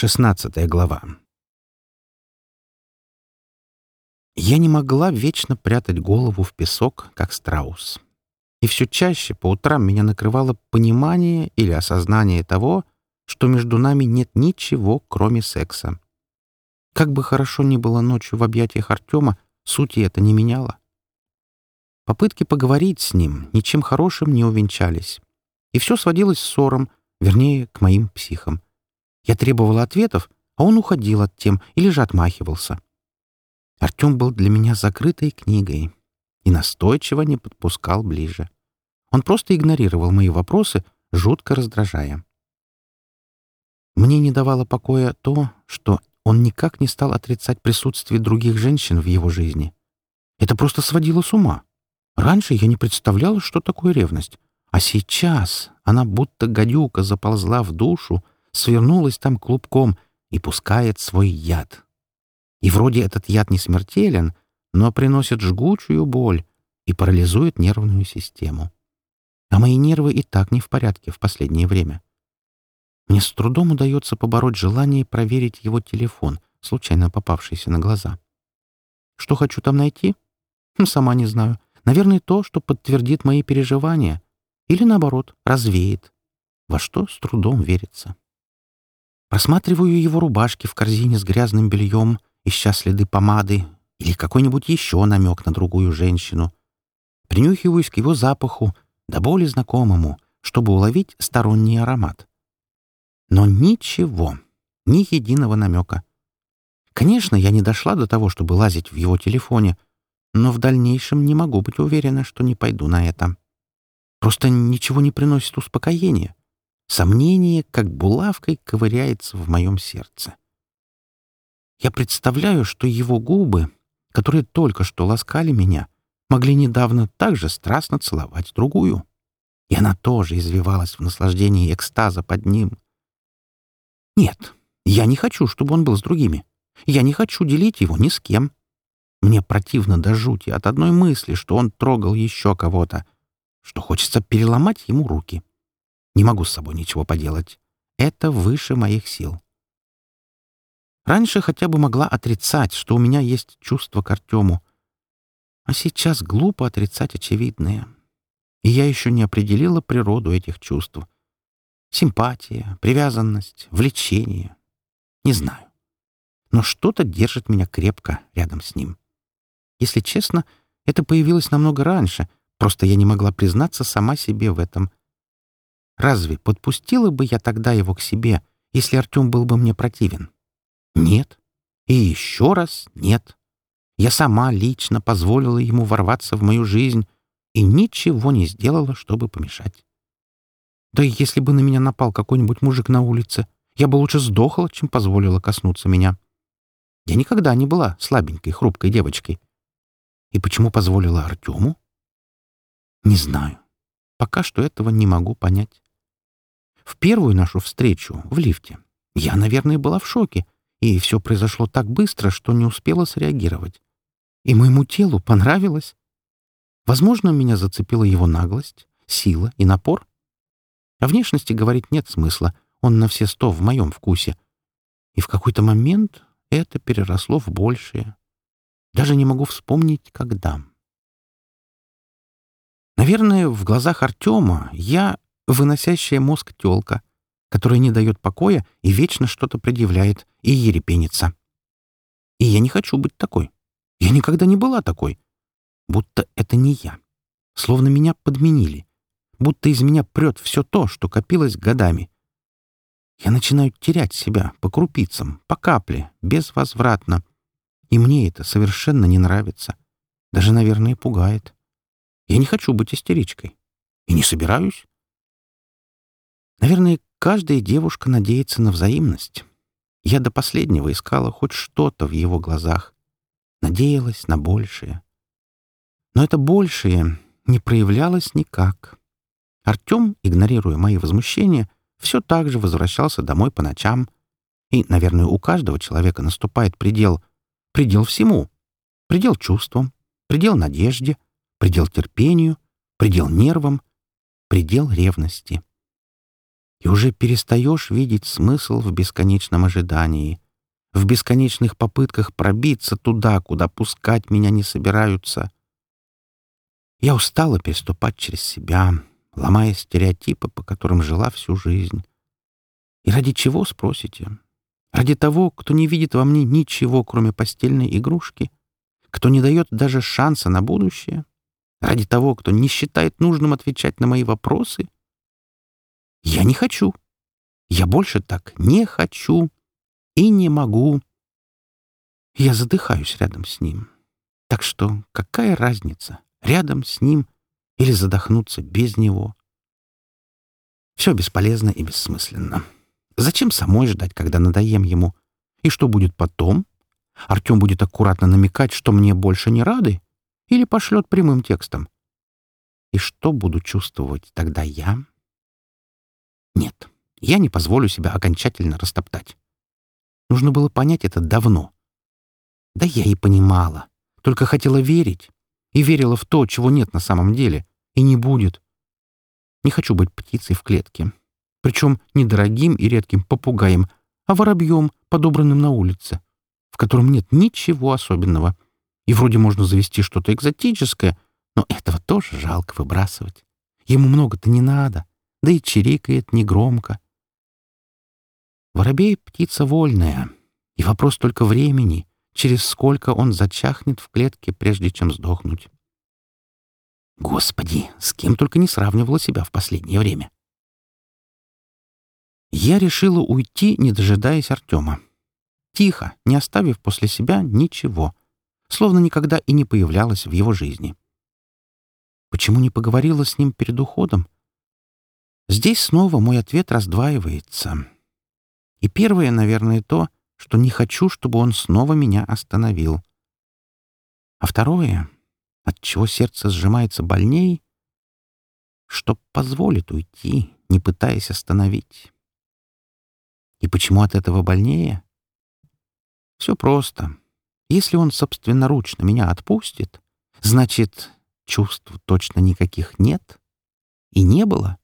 Шестнадцатая глава. Я не могла вечно прятать голову в песок, как страус. И все чаще по утрам меня накрывало понимание или осознание того, что между нами нет ничего, кроме секса. Как бы хорошо ни было ночью в объятиях Артема, сути это не меняло. Попытки поговорить с ним ничем хорошим не увенчались. И все сводилось с ссором, вернее, к моим психам. Я требовала ответов, а он уходил от тем или же отмахивался. Артем был для меня закрытой книгой и настойчиво не подпускал ближе. Он просто игнорировал мои вопросы, жутко раздражая. Мне не давало покоя то, что он никак не стал отрицать присутствие других женщин в его жизни. Это просто сводило с ума. Раньше я не представляла, что такое ревность. А сейчас она будто гадюка заползла в душу свернулась там клубком и пускает свой яд. И вроде этот яд не смертелен, но приносит жгучую боль и парализует нервную систему. А мои нервы и так не в порядке в последнее время. Мне с трудом удается побороть желание проверить его телефон, случайно попавшийся на глаза. Что хочу там найти? Хм, сама не знаю. Наверное, то, что подтвердит мои переживания. Или, наоборот, развеет. Во что с трудом верится. Просматриваю его рубашки в корзине с грязным бельем, ища следы помады или какой-нибудь еще намек на другую женщину. Принюхиваюсь к его запаху, до боли знакомому, чтобы уловить сторонний аромат. Но ничего, ни единого намека. Конечно, я не дошла до того, чтобы лазить в его телефоне, но в дальнейшем не могу быть уверена, что не пойду на это. Просто ничего не приносит успокоения. Сомнение, как булавкой, ковыряется в моем сердце. Я представляю, что его губы, которые только что ласкали меня, могли недавно так же страстно целовать другую. И она тоже извивалась в наслаждении экстаза под ним. Нет, я не хочу, чтобы он был с другими. Я не хочу делить его ни с кем. Мне противно до жути от одной мысли, что он трогал еще кого-то, что хочется переломать ему руки. Не могу с собой ничего поделать. Это выше моих сил. Раньше хотя бы могла отрицать, что у меня есть чувство к Артему. А сейчас глупо отрицать очевидное. И я еще не определила природу этих чувств. Симпатия, привязанность, влечение. Не знаю. Но что-то держит меня крепко рядом с ним. Если честно, это появилось намного раньше, просто я не могла признаться сама себе в этом. Разве подпустила бы я тогда его к себе, если Артем был бы мне противен? Нет. И еще раз нет. Я сама лично позволила ему ворваться в мою жизнь и ничего не сделала, чтобы помешать. Да и если бы на меня напал какой-нибудь мужик на улице, я бы лучше сдохла, чем позволила коснуться меня. Я никогда не была слабенькой, хрупкой девочкой. И почему позволила Артему? Не знаю. Пока что этого не могу понять. В первую нашу встречу, в лифте, я, наверное, была в шоке, и все произошло так быстро, что не успела среагировать. И моему телу понравилось. Возможно, меня зацепила его наглость, сила и напор. О внешности говорить нет смысла, он на все сто в моем вкусе. И в какой-то момент это переросло в большее. Даже не могу вспомнить, когда. Наверное, в глазах Артема я выносящая мозг тёлка, которая не дает покоя и вечно что-то предъявляет и ерепенится. И я не хочу быть такой. Я никогда не была такой. Будто это не я. Словно меня подменили. Будто из меня прет все то, что копилось годами. Я начинаю терять себя по крупицам, по капле, безвозвратно. И мне это совершенно не нравится. Даже, наверное, пугает. Я не хочу быть истеричкой. И не собираюсь. Наверное, каждая девушка надеется на взаимность. Я до последнего искала хоть что-то в его глазах. Надеялась на большее. Но это большее не проявлялось никак. Артем, игнорируя мои возмущения, все так же возвращался домой по ночам. И, наверное, у каждого человека наступает предел. Предел всему. Предел чувствам, предел надежде, предел терпению, предел нервам, предел ревности. И уже перестаешь видеть смысл в бесконечном ожидании, в бесконечных попытках пробиться туда, куда пускать меня не собираются. Я устала переступать через себя, ломая стереотипы, по которым жила всю жизнь. И ради чего, спросите? Ради того, кто не видит во мне ничего, кроме постельной игрушки, кто не дает даже шанса на будущее? Ради того, кто не считает нужным отвечать на мои вопросы? Я не хочу. Я больше так не хочу и не могу. Я задыхаюсь рядом с ним. Так что какая разница, рядом с ним или задохнуться без него? Все бесполезно и бессмысленно. Зачем самой ждать, когда надоем ему? И что будет потом? Артем будет аккуратно намекать, что мне больше не рады? Или пошлет прямым текстом? И что буду чувствовать тогда я? Нет, я не позволю себя окончательно растоптать. Нужно было понять это давно. Да я и понимала. Только хотела верить. И верила в то, чего нет на самом деле. И не будет. Не хочу быть птицей в клетке. Причем не дорогим и редким попугаем, а воробьем, подобранным на улице, в котором нет ничего особенного. И вроде можно завести что-то экзотическое, но этого тоже жалко выбрасывать. Ему много-то не надо, да и чирикает негромко. Воробей — птица вольная, и вопрос только времени, через сколько он зачахнет в клетке, прежде чем сдохнуть. Господи, с кем только не сравнивала себя в последнее время. Я решила уйти, не дожидаясь Артема. Тихо, не оставив после себя ничего, словно никогда и не появлялась в его жизни. Почему не поговорила с ним перед уходом? Здесь снова мой ответ раздваивается. И первое, наверное, то, что не хочу, чтобы он снова меня остановил. А второе, от чего сердце сжимается больней, что позволит уйти, не пытаясь остановить. И почему от этого больнее? Все просто. Если он собственноручно меня отпустит, значит, чувств точно никаких нет и не было.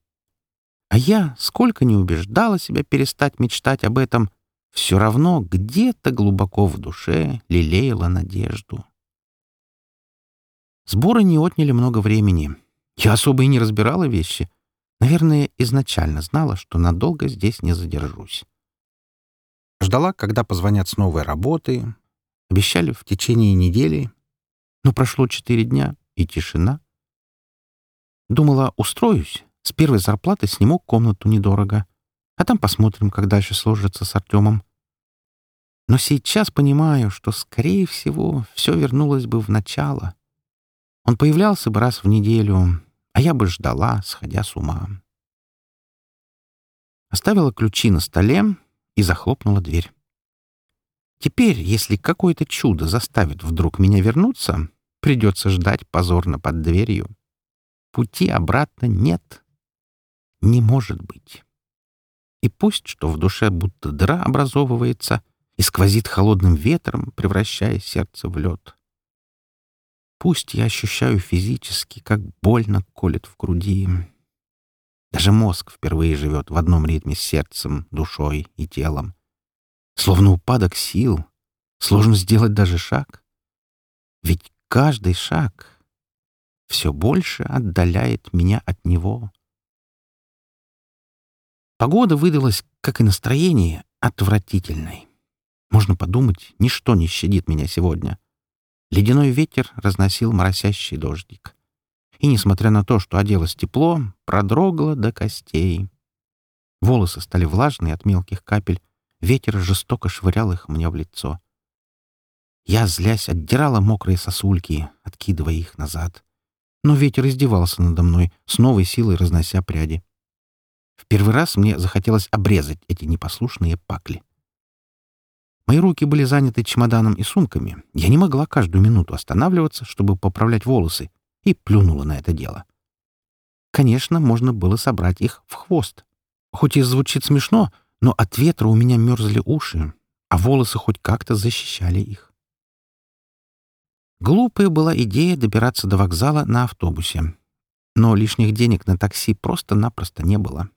А я, сколько не убеждала себя перестать мечтать об этом, все равно где-то глубоко в душе лелеяла надежду. Сборы не отняли много времени. Я особо и не разбирала вещи. Наверное, изначально знала, что надолго здесь не задержусь. Ждала, когда позвонят с новой работы. Обещали в течение недели. Но прошло четыре дня, и тишина. Думала, устроюсь, с первой зарплаты сниму комнату недорого. А там посмотрим, как дальше сложится с Артемом. Но сейчас понимаю, что, скорее всего, все вернулось бы в начало. Он появлялся бы раз в неделю, а я бы ждала, сходя с ума. Оставила ключи на столе и захлопнула дверь. Теперь, если какое-то чудо заставит вдруг меня вернуться, придется ждать позорно под дверью. Пути обратно нет не может быть. И пусть что в душе будто дыра образовывается и сквозит холодным ветром, превращая сердце в лед. Пусть я ощущаю физически, как больно колет в груди. Даже мозг впервые живет в одном ритме с сердцем, душой и телом. Словно упадок сил. Сложно сделать даже шаг. Ведь каждый шаг все больше отдаляет меня от него. Погода выдалась, как и настроение, отвратительной. Можно подумать, ничто не щадит меня сегодня. Ледяной ветер разносил моросящий дождик. И, несмотря на то, что оделась тепло, продрогла до костей. Волосы стали влажные от мелких капель, ветер жестоко швырял их мне в лицо. Я, злясь, отдирала мокрые сосульки, откидывая их назад. Но ветер издевался надо мной, с новой силой разнося пряди. В первый раз мне захотелось обрезать эти непослушные пакли. Мои руки были заняты чемоданом и сумками. Я не могла каждую минуту останавливаться, чтобы поправлять волосы, и плюнула на это дело. Конечно, можно было собрать их в хвост. Хоть и звучит смешно, но от ветра у меня мерзли уши, а волосы хоть как-то защищали их. Глупая была идея добираться до вокзала на автобусе. Но лишних денег на такси просто-напросто не было.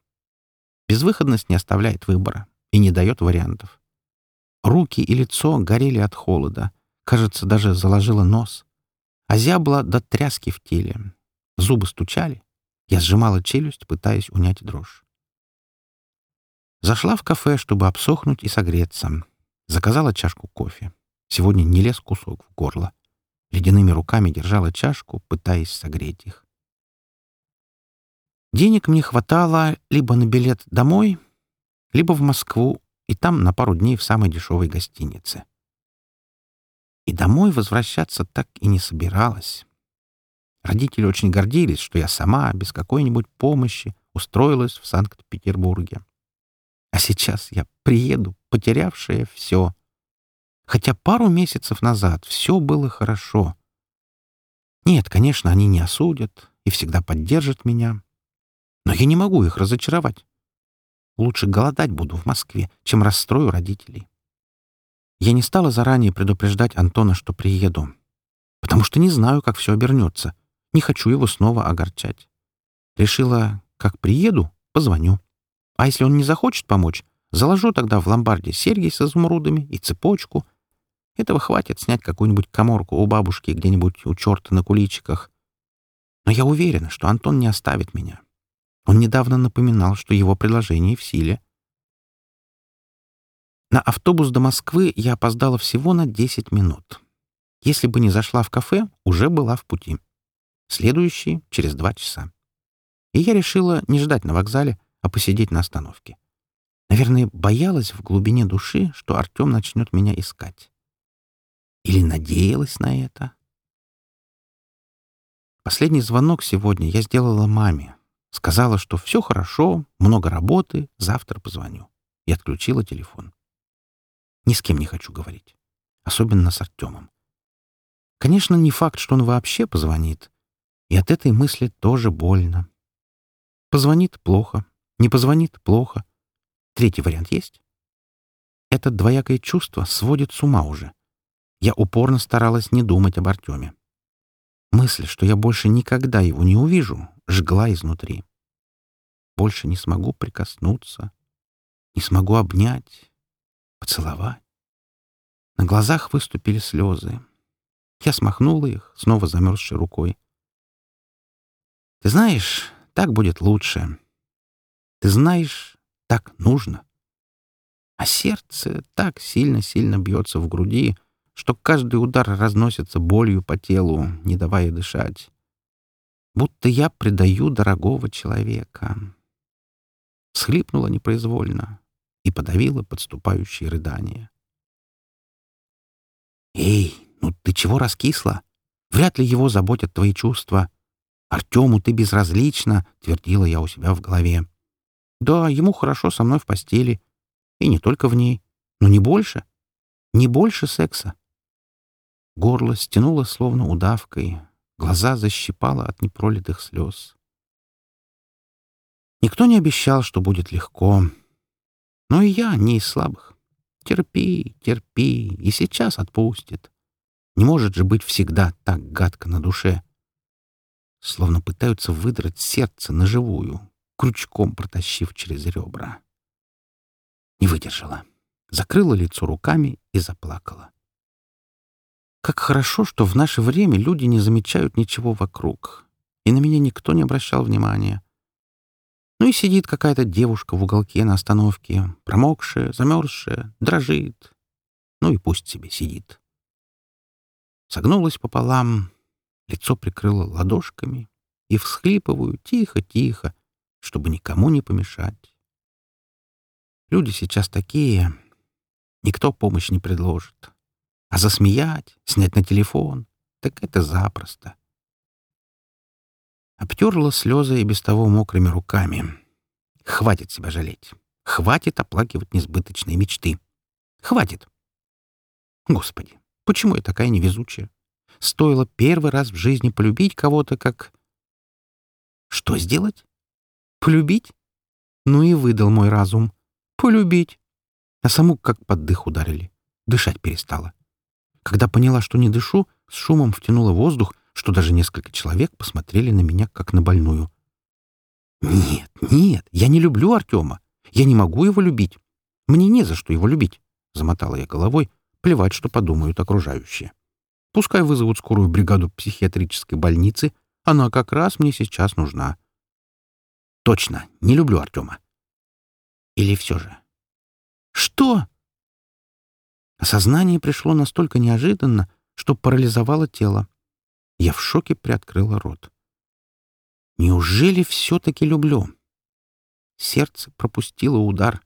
Безвыходность не оставляет выбора и не дает вариантов. Руки и лицо горели от холода. Кажется, даже заложило нос. А зябла до тряски в теле. Зубы стучали. Я сжимала челюсть, пытаясь унять дрожь. Зашла в кафе, чтобы обсохнуть и согреться. Заказала чашку кофе. Сегодня не лез кусок в горло. Ледяными руками держала чашку, пытаясь согреть их. Денег мне хватало либо на билет домой, либо в Москву, и там на пару дней в самой дешевой гостинице. И домой возвращаться так и не собиралась. Родители очень гордились, что я сама, без какой-нибудь помощи, устроилась в Санкт-Петербурге. А сейчас я приеду, потерявшая все. Хотя пару месяцев назад все было хорошо. Нет, конечно, они не осудят и всегда поддержат меня. Но я не могу их разочаровать. Лучше голодать буду в Москве, чем расстрою родителей. Я не стала заранее предупреждать Антона, что приеду, потому что не знаю, как все обернется. Не хочу его снова огорчать. Решила, как приеду, позвоню. А если он не захочет помочь, заложу тогда в ломбарде серьги с изумрудами и цепочку. Этого хватит снять какую-нибудь коморку у бабушки где-нибудь у черта на куличиках. Но я уверена, что Антон не оставит меня. Он недавно напоминал, что его предложение в силе. На автобус до Москвы я опоздала всего на 10 минут. Если бы не зашла в кафе, уже была в пути. Следующий — через два часа. И я решила не ждать на вокзале, а посидеть на остановке. Наверное, боялась в глубине души, что Артем начнет меня искать. Или надеялась на это. Последний звонок сегодня я сделала маме, Сказала, что все хорошо, много работы, завтра позвоню. И отключила телефон. Ни с кем не хочу говорить. Особенно с Артемом. Конечно, не факт, что он вообще позвонит. И от этой мысли тоже больно. Позвонит — плохо. Не позвонит — плохо. Третий вариант есть? Это двоякое чувство сводит с ума уже. Я упорно старалась не думать об Артеме. Мысль, что я больше никогда его не увижу, жгла изнутри. Больше не смогу прикоснуться, не смогу обнять, поцеловать. На глазах выступили слезы. Я смахнула их, снова замерзшей рукой. Ты знаешь, так будет лучше. Ты знаешь, так нужно. А сердце так сильно-сильно бьется в груди, что каждый удар разносится болью по телу, не давая дышать. Будто я предаю дорогого человека. Схлипнула непроизвольно и подавила подступающие рыдания. «Эй, ну ты чего раскисла? Вряд ли его заботят твои чувства. Артему ты безразлична», — твердила я у себя в голове. «Да, ему хорошо со мной в постели. И не только в ней. Но не больше. Не больше секса. Горло стянуло словно удавкой, глаза защипало от непролитых слез. Никто не обещал, что будет легко. Но и я не из слабых. Терпи, терпи, и сейчас отпустит. Не может же быть всегда так гадко на душе. Словно пытаются выдрать сердце на живую, крючком протащив через ребра. Не выдержала. Закрыла лицо руками и заплакала. Как хорошо, что в наше время люди не замечают ничего вокруг, и на меня никто не обращал внимания. Ну и сидит какая-то девушка в уголке на остановке, промокшая, замерзшая, дрожит. Ну и пусть себе сидит. Согнулась пополам, лицо прикрыла ладошками и всхлипываю тихо-тихо, чтобы никому не помешать. Люди сейчас такие, никто помощь не предложит. А засмеять, снять на телефон — так это запросто. Обтерла слезы и без того мокрыми руками. Хватит себя жалеть. Хватит оплакивать несбыточные мечты. Хватит. Господи, почему я такая невезучая? Стоило первый раз в жизни полюбить кого-то, как... Что сделать? Полюбить? Ну и выдал мой разум. Полюбить. А саму как под дых ударили. Дышать перестала. Когда поняла, что не дышу, с шумом втянула воздух, что даже несколько человек посмотрели на меня, как на больную. «Нет, нет, я не люблю Артема. Я не могу его любить. Мне не за что его любить, — замотала я головой. Плевать, что подумают окружающие. Пускай вызовут скорую бригаду психиатрической больницы. Она как раз мне сейчас нужна. Точно, не люблю Артема. Или все же? Что? Осознание пришло настолько неожиданно, что парализовало тело. Я в шоке приоткрыла рот. Неужели все-таки люблю? Сердце пропустило удар.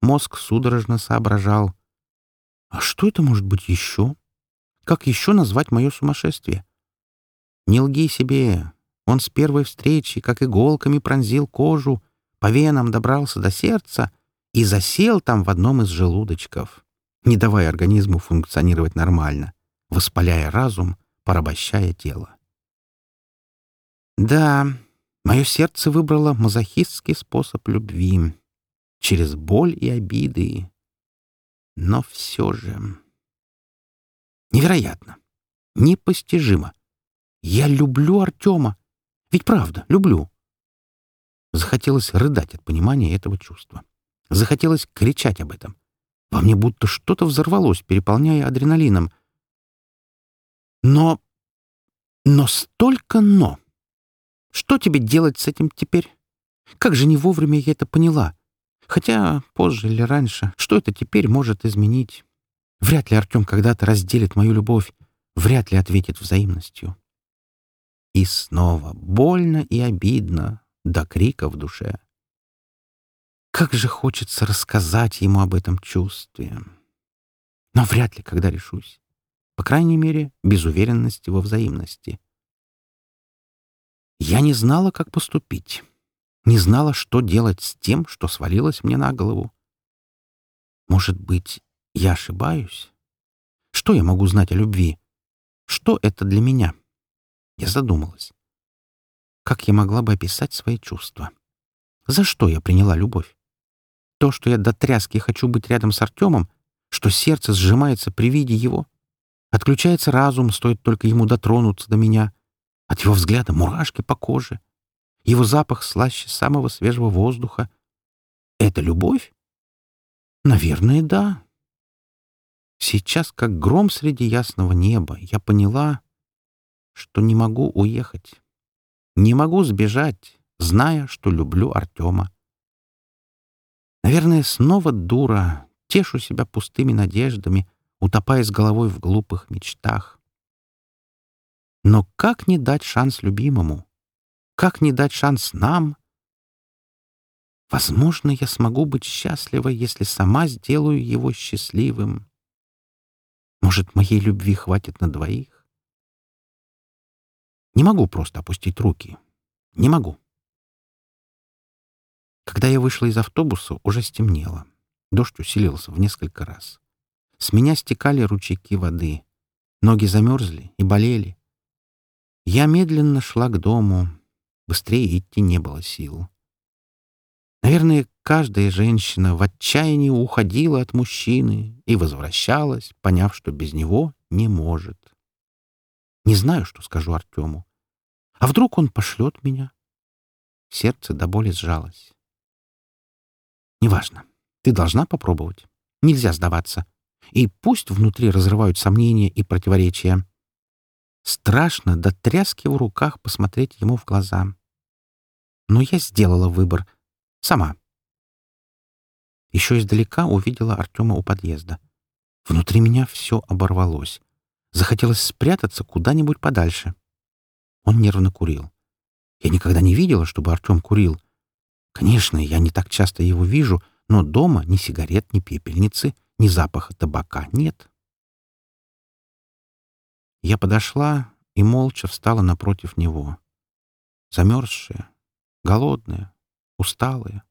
Мозг судорожно соображал. А что это может быть еще? Как еще назвать мое сумасшествие? Не лги себе. Он с первой встречи, как иголками пронзил кожу, по венам добрался до сердца и засел там в одном из желудочков, не давая организму функционировать нормально, воспаляя разум, порабощая тело. Да, Мое сердце выбрало мазохистский способ любви. Через боль и обиды. Но все же... Невероятно. Непостижимо. Я люблю Артема. Ведь правда, люблю. Захотелось рыдать от понимания этого чувства. Захотелось кричать об этом. Во мне будто что-то взорвалось, переполняя адреналином. Но... Но столько «но». Что тебе делать с этим теперь? Как же не вовремя я это поняла? Хотя позже или раньше, что это теперь может изменить? Вряд ли Артем когда-то разделит мою любовь, вряд ли ответит взаимностью. И снова больно и обидно, до крика в душе. Как же хочется рассказать ему об этом чувстве. Но вряд ли, когда решусь. По крайней мере, без уверенности во взаимности. Я не знала, как поступить. Не знала, что делать с тем, что свалилось мне на голову. Может быть, я ошибаюсь? Что я могу знать о любви? Что это для меня? Я задумалась. Как я могла бы описать свои чувства? За что я приняла любовь? То, что я до тряски хочу быть рядом с Артемом, что сердце сжимается при виде его? Отключается разум, стоит только ему дотронуться до меня — от его взгляда мурашки по коже. Его запах слаще самого свежего воздуха. Это любовь? Наверное, да. Сейчас, как гром среди ясного неба, я поняла, что не могу уехать. Не могу сбежать, зная, что люблю Артема. Наверное, снова дура, тешу себя пустыми надеждами, утопая с головой в глупых мечтах. Но как не дать шанс любимому? Как не дать шанс нам? Возможно, я смогу быть счастлива, если сама сделаю его счастливым. Может, моей любви хватит на двоих? Не могу просто опустить руки. Не могу. Когда я вышла из автобуса, уже стемнело. Дождь усилился в несколько раз. С меня стекали ручейки воды. Ноги замерзли и болели. Я медленно шла к дому. Быстрее идти не было сил. Наверное, каждая женщина в отчаянии уходила от мужчины и возвращалась, поняв, что без него не может. Не знаю, что скажу Артему. А вдруг он пошлет меня? Сердце до боли сжалось. Неважно. Ты должна попробовать. Нельзя сдаваться. И пусть внутри разрывают сомнения и противоречия. Страшно до тряски в руках посмотреть ему в глаза. Но я сделала выбор. Сама. Еще издалека увидела Артема у подъезда. Внутри меня все оборвалось. Захотелось спрятаться куда-нибудь подальше. Он нервно курил. Я никогда не видела, чтобы Артем курил. Конечно, я не так часто его вижу, но дома ни сигарет, ни пепельницы, ни запаха табака нет. Я подошла и молча встала напротив него. Замерзшая, голодная, усталая.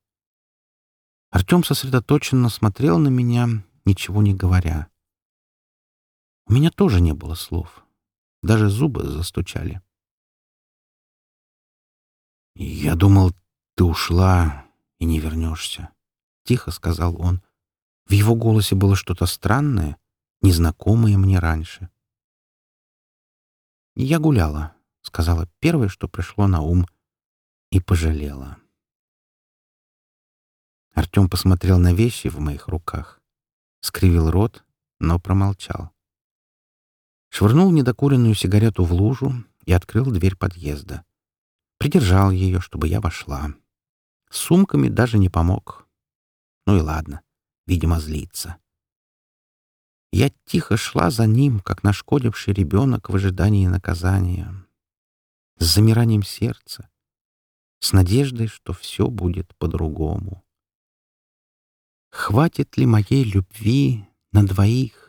Артем сосредоточенно смотрел на меня, ничего не говоря. У меня тоже не было слов. Даже зубы застучали. «Я думал, ты ушла и не вернешься», — тихо сказал он. В его голосе было что-то странное, незнакомое мне раньше. «Я гуляла», — сказала первое, что пришло на ум, и пожалела. Артем посмотрел на вещи в моих руках, скривил рот, но промолчал. Швырнул недокуренную сигарету в лужу и открыл дверь подъезда. Придержал ее, чтобы я вошла. С сумками даже не помог. Ну и ладно, видимо, злится. Я тихо шла за ним, как нашкодивший ребенок в ожидании наказания. С замиранием сердца, с надеждой, что все будет по-другому. Хватит ли моей любви на двоих?